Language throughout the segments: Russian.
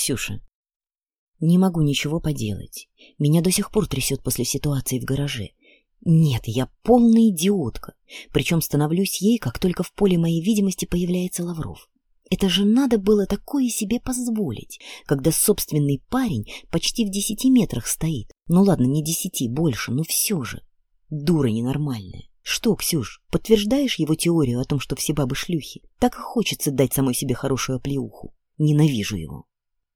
Ксюша. Не могу ничего поделать. Меня до сих пор трясет после ситуации в гараже. Нет, я полная идиотка. Причем становлюсь ей, как только в поле моей видимости появляется Лавров. Это же надо было такое себе позволить, когда собственный парень почти в десяти метрах стоит. Ну ладно, не десяти, больше, но все же. Дура ненормальная. Что, Ксюш, подтверждаешь его теорию о том, что все бабы шлюхи? Так и хочется дать самой себе хорошую оплеуху. Ненавижу его.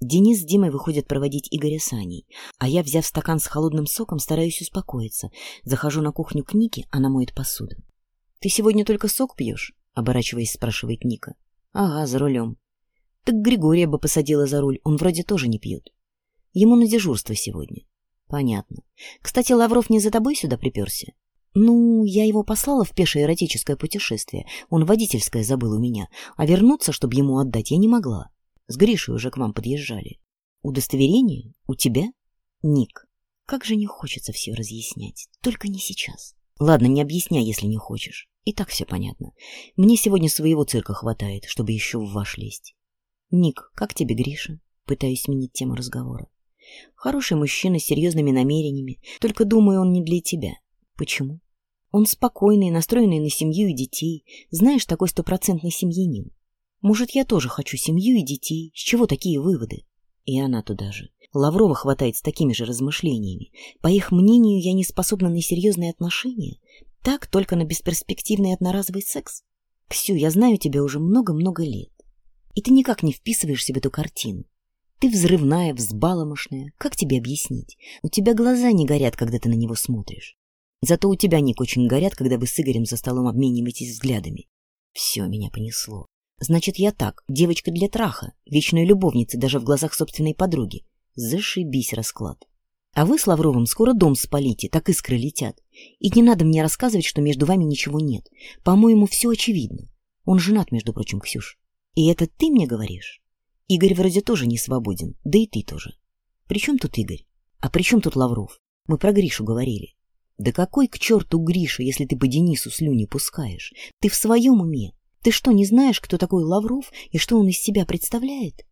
Денис с Димой выходят проводить Игоря с Аней, а я, взяв стакан с холодным соком, стараюсь успокоиться. Захожу на кухню к Нике, она моет посуду. — Ты сегодня только сок пьешь? — оборачиваясь, спрашивает Ника. — Ага, за рулем. — Так Григория бы посадила за руль, он вроде тоже не пьет. — Ему на дежурство сегодня. — Понятно. Кстати, Лавров не за тобой сюда приперся? — Ну, я его послала в пешее эротическое путешествие, он водительское забыл у меня, а вернуться, чтобы ему отдать, я не могла. — с Гришей уже к вам подъезжали. Удостоверение у тебя? Ник. Как же не хочется все разъяснять. Только не сейчас. Ладно, не объясняй, если не хочешь. И так все понятно. Мне сегодня своего цирка хватает, чтобы еще в ваш лезть. Ник, как тебе, Гриша? Пытаюсь сменить тему разговора. Хороший мужчина с серьезными намерениями, только думаю, он не для тебя. Почему? Он спокойный, настроенный на семью и детей. Знаешь, такой стопроцентный семьянин. Может, я тоже хочу семью и детей? С чего такие выводы? И она туда же. Лаврова хватает с такими же размышлениями. По их мнению, я не способна на серьезные отношения? Так только на бесперспективный одноразовый секс? Ксю, я знаю тебя уже много-много лет. И ты никак не вписываешься в эту картину. Ты взрывная, взбаломошная. Как тебе объяснить? У тебя глаза не горят, когда ты на него смотришь. Зато у тебя, Ник, очень горят, когда вы с Игорем за столом обмениваетесь взглядами. Все, меня понесло. Значит, я так, девочка для траха, вечная любовница даже в глазах собственной подруги. Зашибись расклад. А вы с Лавровым скоро дом спалите, так искры летят. И не надо мне рассказывать, что между вами ничего нет. По-моему, все очевидно. Он женат, между прочим, Ксюш. И это ты мне говоришь? Игорь вроде тоже не свободен, да и ты тоже. При чем тут Игорь? А при чем тут Лавров? Мы про Гришу говорили. Да какой к черту Гриша, если ты по Денису слюни пускаешь? Ты в своем уме? Ты что, не знаешь, кто такой Лавров и что он из себя представляет?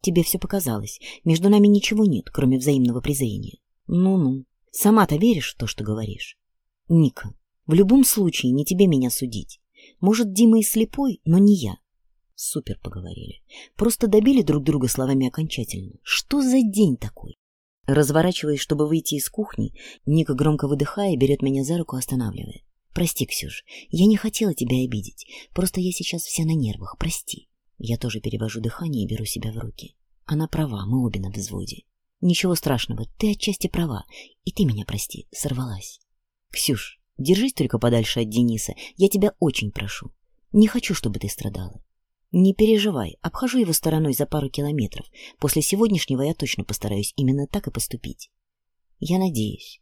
Тебе все показалось. Между нами ничего нет, кроме взаимного презрения. Ну-ну. Сама-то веришь в то, что говоришь? Ника, в любом случае не тебе меня судить. Может, Дима и слепой, но не я. Супер поговорили. Просто добили друг друга словами окончательно. Что за день такой? Разворачиваясь, чтобы выйти из кухни, Ника, громко выдыхая, берет меня за руку, останавливает. Прости, Ксюш, я не хотела тебя обидеть. Просто я сейчас вся на нервах, прости. Я тоже перевожу дыхание и беру себя в руки. Она права, мы обе на взводе. Ничего страшного, ты отчасти права. И ты меня прости, сорвалась. Ксюш, держись только подальше от Дениса. Я тебя очень прошу. Не хочу, чтобы ты страдала. Не переживай, обхожу его стороной за пару километров. После сегодняшнего я точно постараюсь именно так и поступить. Я надеюсь.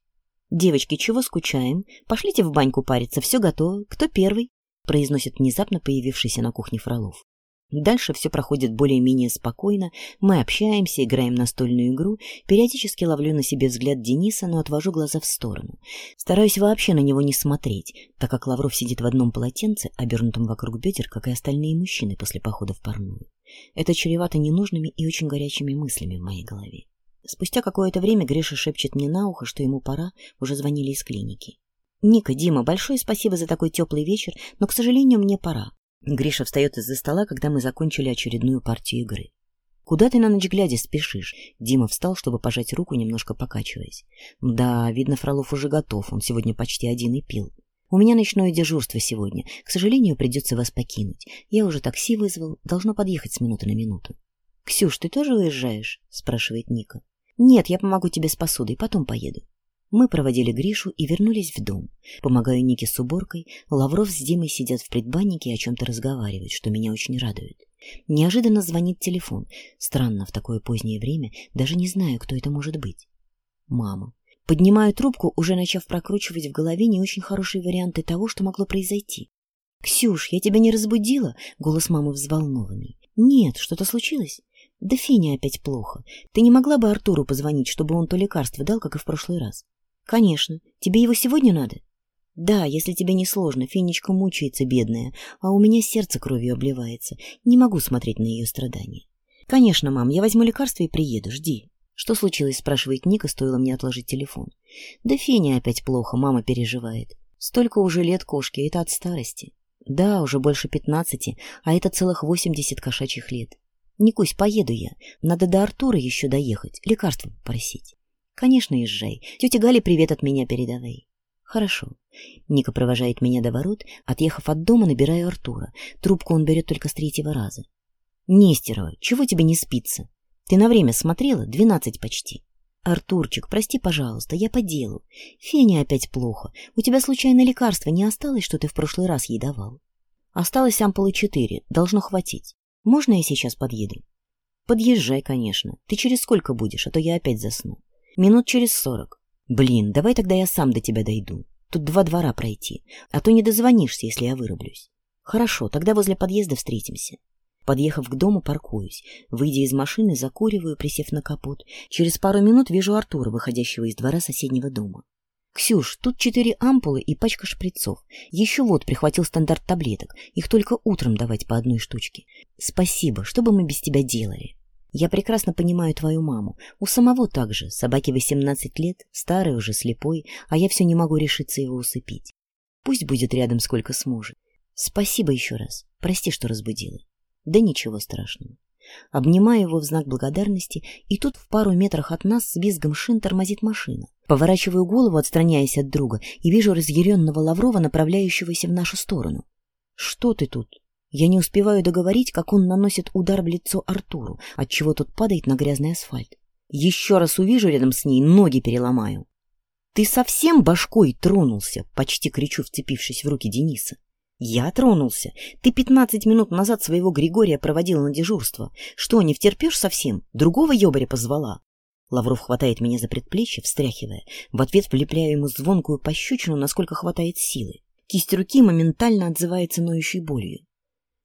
«Девочки, чего скучаем? Пошлите в баньку париться, все готово. Кто первый?» произносит внезапно появившийся на кухне Фролов. Дальше все проходит более-менее спокойно, мы общаемся, играем настольную игру, периодически ловлю на себе взгляд Дениса, но отвожу глаза в сторону. Стараюсь вообще на него не смотреть, так как Лавров сидит в одном полотенце, обернутом вокруг бедер, как и остальные мужчины после похода в парную. Это чревато ненужными и очень горячими мыслями в моей голове. Спустя какое-то время Гриша шепчет мне на ухо, что ему пора, уже звонили из клиники. «Ника, Дима, большое спасибо за такой теплый вечер, но, к сожалению, мне пора». Гриша встает из-за стола, когда мы закончили очередную партию игры. «Куда ты на ночь глядя спешишь?» Дима встал, чтобы пожать руку, немножко покачиваясь. «Да, видно, Фролов уже готов, он сегодня почти один и пил. У меня ночное дежурство сегодня. К сожалению, придется вас покинуть. Я уже такси вызвал, должно подъехать с минуты на минуту». «Ксюш, ты тоже уезжаешь?» — спрашивает Ника. «Нет, я помогу тебе с посудой, потом поеду». Мы проводили Гришу и вернулись в дом. Помогаю Нике с уборкой, Лавров с Димой сидят в предбаннике и о чем-то разговаривают, что меня очень радует. Неожиданно звонит телефон. Странно, в такое позднее время даже не знаю, кто это может быть. Мама. Поднимаю трубку, уже начав прокручивать в голове не очень хорошие варианты того, что могло произойти. «Ксюш, я тебя не разбудила?» — голос мамы взволнованный. «Нет, что-то случилось?» Да Фине опять плохо. Ты не могла бы Артуру позвонить, чтобы он то лекарство дал, как и в прошлый раз? Конечно. Тебе его сегодня надо? Да, если тебе не сложно. Финечка мучается, бедная, а у меня сердце кровью обливается. Не могу смотреть на ее страдания. Конечно, мам, я возьму лекарство и приеду. Жди. Что случилось, спрашивает Ника, стоило мне отложить телефон. Да Феня опять плохо, мама переживает. Столько уже лет кошке, это от старости. Да, уже больше пятнадцати, а это целых восемьдесят кошачьих лет. Никусь, поеду я. Надо до Артура еще доехать, лекарств попросить. Конечно, езжай. Тете Гали привет от меня передавай. Хорошо. Ника провожает меня до ворот, отъехав от дома, набираю Артура. Трубку он берет только с третьего раза. Нестерова, чего тебе не спится? Ты на время смотрела? Двенадцать почти. Артурчик, прости, пожалуйста, я по делу. Феня опять плохо. У тебя случайно лекарства не осталось, что ты в прошлый раз ей давал? Осталось ампулы четыре, должно хватить. Можно я сейчас подъеду? Подъезжай, конечно. Ты через сколько будешь, а то я опять засну. Минут через сорок. Блин, давай тогда я сам до тебя дойду. Тут два двора пройти, а то не дозвонишься, если я вырублюсь. Хорошо, тогда возле подъезда встретимся. Подъехав к дому, паркуюсь. Выйдя из машины, закуриваю, присев на капот. Через пару минут вижу Артура, выходящего из двора соседнего дома. «Ксюш, тут четыре ампулы и пачка шприцов. Еще вот прихватил стандарт таблеток. Их только утром давать по одной штучке. Спасибо, что бы мы без тебя делали?» «Я прекрасно понимаю твою маму. У самого так же. Собаке 18 лет, старый уже, слепой, а я все не могу решиться его усыпить. Пусть будет рядом сколько сможет. Спасибо еще раз. Прости, что разбудила. Да ничего страшного. Обнимаю его в знак благодарности, и тут в пару метрах от нас с визгом шин тормозит машина. Поворачиваю голову, отстраняясь от друга, и вижу разъяренного Лаврова, направляющегося в нашу сторону. «Что ты тут?» Я не успеваю договорить, как он наносит удар в лицо Артуру, отчего тот падает на грязный асфальт. «Еще раз увижу рядом с ней, ноги переломаю». «Ты совсем башкой тронулся?» — почти кричу, вцепившись в руки Дениса. «Я тронулся. Ты пятнадцать минут назад своего Григория проводил на дежурство. Что, не втерпешь совсем? Другого ёбаря позвала?» Лавров хватает меня за предплечье, встряхивая. В ответ влепляю ему звонкую пощечину, насколько хватает силы. Кисть руки моментально отзывается ноющей болью.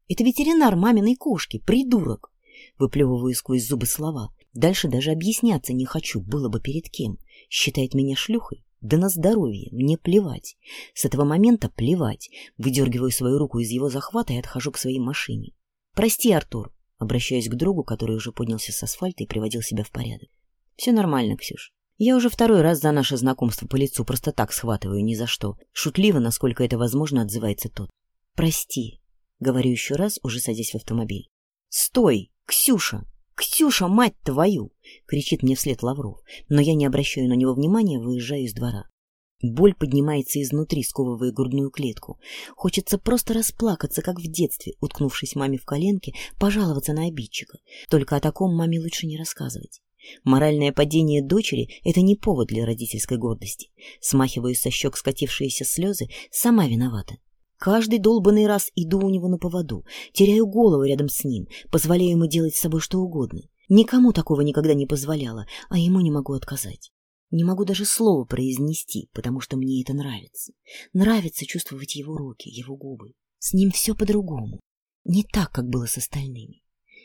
«Это ветеринар маминой кошки, придурок!» Выплевываю сквозь зубы слова. Дальше даже объясняться не хочу, было бы перед кем. Считает меня шлюхой? Да на здоровье, мне плевать. С этого момента плевать. Выдергиваю свою руку из его захвата и отхожу к своей машине. «Прости, Артур», — обращаюсь к другу, который уже поднялся с асфальта и приводил себя в порядок. «Все нормально, Ксюш. Я уже второй раз за наше знакомство по лицу просто так схватываю, ни за что. Шутливо, насколько это возможно, отзывается тот. «Прости», — говорю еще раз, уже садясь в автомобиль. «Стой! Ксюша!» «Ксюша, мать твою!» — кричит мне вслед Лавров, но я не обращаю на него внимания, выезжаю из двора. Боль поднимается изнутри, сковывая грудную клетку. Хочется просто расплакаться, как в детстве, уткнувшись маме в коленке, пожаловаться на обидчика. Только о таком маме лучше не рассказывать. Моральное падение дочери – это не повод для родительской гордости. Смахиваю со щек скатившиеся слезы, сама виновата. Каждый долбанный раз иду у него на поводу, теряю голову рядом с ним, позволяю ему делать с собой что угодно. Никому такого никогда не позволяла, а ему не могу отказать. Не могу даже слова произнести, потому что мне это нравится. Нравится чувствовать его руки, его губы. С ним все по-другому. Не так, как было с остальными.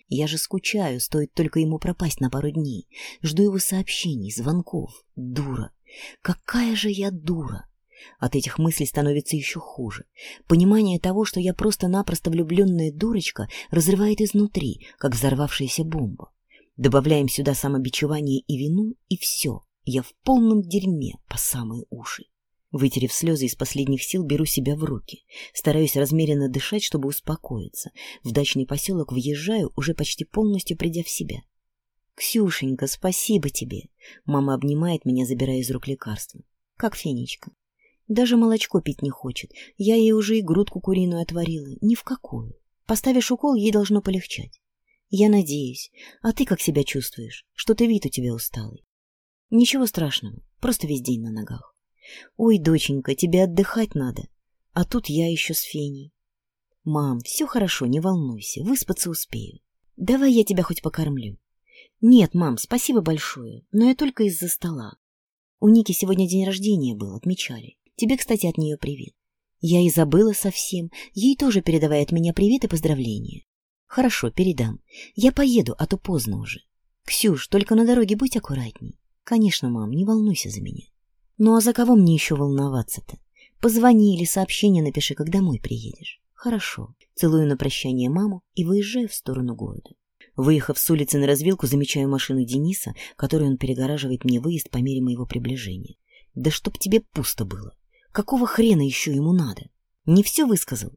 Я же скучаю, стоит только ему пропасть на пару дней. Жду его сообщений, звонков. Дура. Какая же я дура. От этих мыслей становится еще хуже. Понимание того, что я просто-напросто влюбленная дурочка, разрывает изнутри, как взорвавшаяся бомба. Добавляем сюда самобичевание и вину, и все. Я в полном дерьме по самые уши. Вытерев слезы из последних сил, беру себя в руки. Стараюсь размеренно дышать, чтобы успокоиться. В дачный поселок въезжаю, уже почти полностью придя в себя. «Ксюшенька, спасибо тебе!» Мама обнимает меня, забирая из рук лекарства. «Как фенечка?» Даже молочко пить не хочет. Я ей уже и грудку куриную отварила. Ни в какую. Поставишь укол, ей должно полегчать. Я надеюсь. А ты как себя чувствуешь? Что-то вид у тебя усталый. Ничего страшного. Просто весь день на ногах. Ой, доченька, тебе отдыхать надо. А тут я еще с Феней. Мам, все хорошо, не волнуйся. Выспаться успею. Давай я тебя хоть покормлю. Нет, мам, спасибо большое. Но я только из-за стола. У Ники сегодня день рождения был, отмечали. Тебе, кстати, от нее привет. Я и забыла совсем. Ей тоже передавай от меня привет и поздравления. Хорошо, передам. Я поеду, а то поздно уже. Ксюш, только на дороге будь аккуратней. Конечно, мам, не волнуйся за меня. Ну а за кого мне еще волноваться-то? Позвони или сообщение напиши, как домой приедешь. Хорошо. Целую на прощание маму и выезжаю в сторону города. Выехав с улицы на развилку, замечаю машину Дениса, которую он перегораживает мне выезд по мере моего приближения. Да чтоб тебе пусто было. Какого хрена еще ему надо? Не все высказал.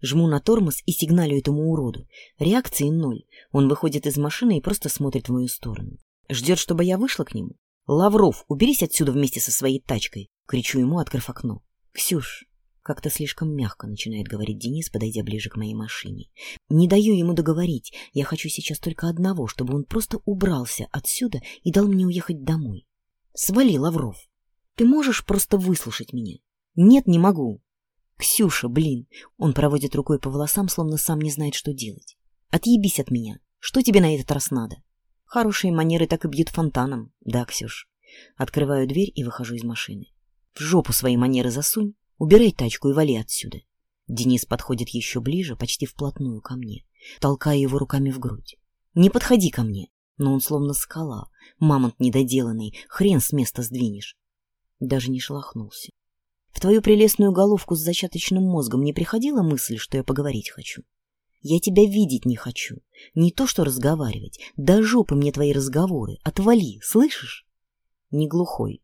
Жму на тормоз и сигналю этому уроду. Реакции ноль. Он выходит из машины и просто смотрит в мою сторону. Ждет, чтобы я вышла к нему? «Лавров, уберись отсюда вместе со своей тачкой!» — кричу ему, открыв окно. «Ксюш!» — как-то слишком мягко начинает говорить Денис, подойдя ближе к моей машине. «Не даю ему договорить. Я хочу сейчас только одного, чтобы он просто убрался отсюда и дал мне уехать домой. Свали, Лавров!» Ты можешь просто выслушать меня? Нет, не могу. Ксюша, блин. Он проводит рукой по волосам, словно сам не знает, что делать. Отъебись от меня. Что тебе на этот раз надо? Хорошие манеры так и бьют фонтаном. Да, Ксюш. Открываю дверь и выхожу из машины. В жопу свои манеры засунь, убирай тачку и вали отсюда. Денис подходит еще ближе, почти вплотную ко мне, толкая его руками в грудь. Не подходи ко мне, но он словно скала, мамонт недоделанный, хрен с места сдвинешь даже не шелохнулся. В твою прелестную головку с зачаточным мозгом не приходила мысль, что я поговорить хочу? Я тебя видеть не хочу. Не то что разговаривать. Да жопы мне твои разговоры. Отвали, слышишь? Не глухой.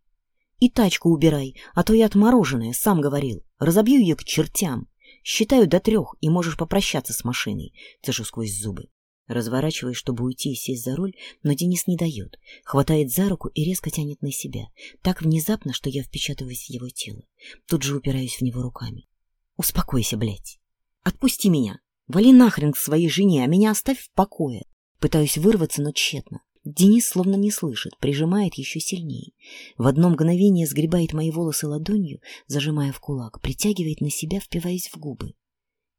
И тачку убирай, а то я отмороженная, сам говорил. Разобью ее к чертям. Считаю до трех, и можешь попрощаться с машиной. Цежу сквозь зубы. Разворачиваясь, чтобы уйти и сесть за руль, но Денис не дает. Хватает за руку и резко тянет на себя. Так внезапно, что я впечатываюсь в его тело. Тут же упираюсь в него руками. «Успокойся, блядь! Отпусти меня! Вали нахрен к своей жене, а меня оставь в покое!» Пытаюсь вырваться, но тщетно. Денис словно не слышит, прижимает еще сильнее. В одно мгновение сгребает мои волосы ладонью, зажимая в кулак, притягивает на себя, впиваясь в губы.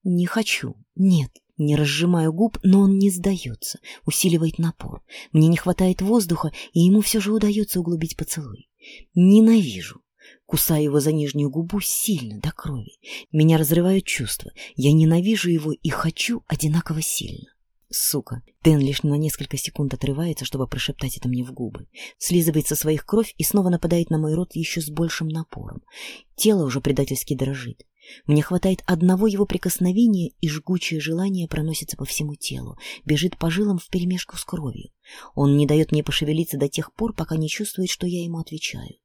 «Не хочу. Нет. Не разжимаю губ, но он не сдается, усиливает напор. Мне не хватает воздуха, и ему все же удается углубить поцелуй. Ненавижу. Кусаю его за нижнюю губу сильно, до крови. Меня разрывают чувства. Я ненавижу его и хочу одинаково сильно. Сука. Дэн лишь на несколько секунд отрывается, чтобы прошептать это мне в губы. Слизывает со своих кровь и снова нападает на мой рот еще с большим напором. Тело уже предательски дрожит. Мне хватает одного его прикосновения, и жгучее желание проносится по всему телу, бежит по жилам вперемешку с кровью. Он не дает мне пошевелиться до тех пор, пока не чувствует, что я ему отвечаю.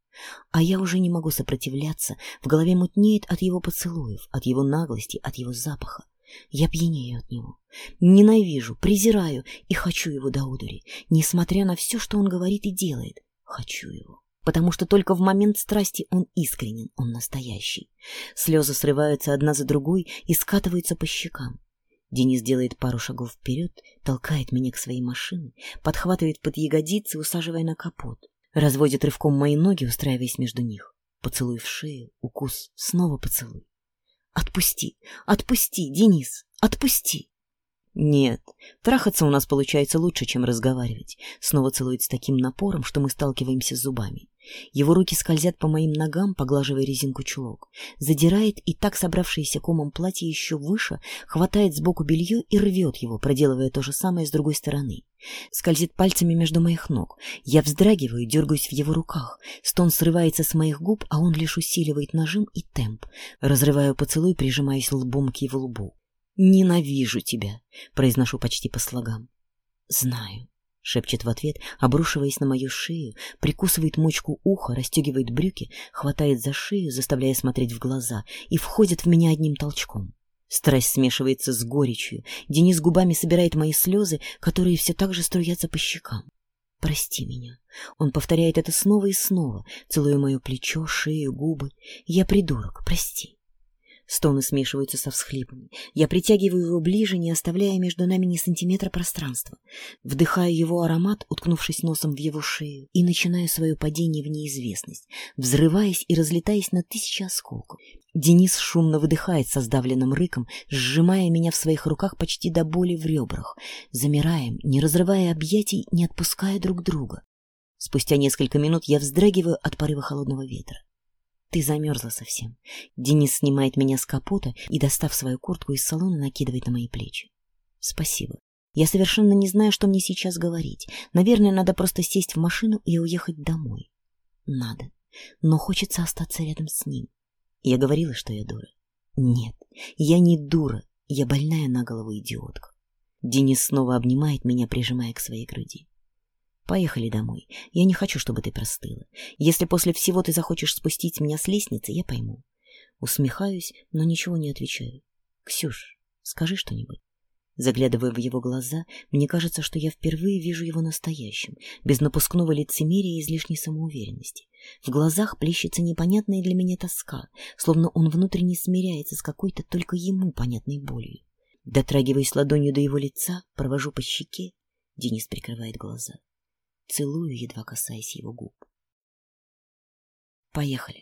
А я уже не могу сопротивляться, в голове мутнеет от его поцелуев, от его наглости, от его запаха. Я пьянею от него, ненавижу, презираю и хочу его до удури, несмотря на все, что он говорит и делает. Хочу его потому что только в момент страсти он искренен, он настоящий. Слезы срываются одна за другой и скатываются по щекам. Денис делает пару шагов вперед, толкает меня к своей машине, подхватывает под ягодицы, усаживая на капот. Разводит рывком мои ноги, устраиваясь между них. Поцелуй в шею, укус, снова поцелуй. «Отпусти! Отпусти, Денис! Отпусти!» «Нет, трахаться у нас получается лучше, чем разговаривать». Снова целует с таким напором, что мы сталкиваемся с зубами. Его руки скользят по моим ногам, поглаживая резинку чулок. Задирает и так собравшееся комом платье еще выше, хватает сбоку белье и рвет его, проделывая то же самое с другой стороны. Скользит пальцами между моих ног. Я вздрагиваю, дергаюсь в его руках. Стон срывается с моих губ, а он лишь усиливает нажим и темп. Разрываю поцелуй, прижимаясь лбом к его лбу. «Ненавижу тебя», — произношу почти по слогам. «Знаю», — шепчет в ответ, обрушиваясь на мою шею, прикусывает мочку уха, расстегивает брюки, хватает за шею, заставляя смотреть в глаза, и входит в меня одним толчком. Страсть смешивается с горечью. Денис губами собирает мои слезы, которые все так же струятся по щекам. «Прости меня». Он повторяет это снова и снова, целуя мое плечо, шею, губы. «Я придурок, прости». Стоны смешиваются со всхлипами. Я притягиваю его ближе, не оставляя между нами ни сантиметра пространства. Вдыхаю его аромат, уткнувшись носом в его шею, и начинаю свое падение в неизвестность, взрываясь и разлетаясь на тысячи осколков. Денис шумно выдыхает со сдавленным рыком, сжимая меня в своих руках почти до боли в ребрах. Замираем, не разрывая объятий, не отпуская друг друга. Спустя несколько минут я вздрагиваю от порыва холодного ветра. Ты замерзла совсем. Денис снимает меня с капота и, достав свою куртку из салона, накидывает на мои плечи. Спасибо. Я совершенно не знаю, что мне сейчас говорить. Наверное, надо просто сесть в машину и уехать домой. Надо. Но хочется остаться рядом с ним. Я говорила, что я дура. Нет, я не дура. Я больная на голову идиотка. Денис снова обнимает меня, прижимая к своей груди. Поехали домой. Я не хочу, чтобы ты простыла. Если после всего ты захочешь спустить меня с лестницы, я пойму. Усмехаюсь, но ничего не отвечаю. Ксюш, скажи что-нибудь. Заглядывая в его глаза, мне кажется, что я впервые вижу его настоящим, без напускного лицемерия и излишней самоуверенности. В глазах плещется непонятная для меня тоска, словно он внутренне смиряется с какой-то только ему понятной болью. Дотрагиваясь ладонью до его лица, провожу по щеке, Денис прикрывает глаза целую, едва касаясь его губ. Поехали.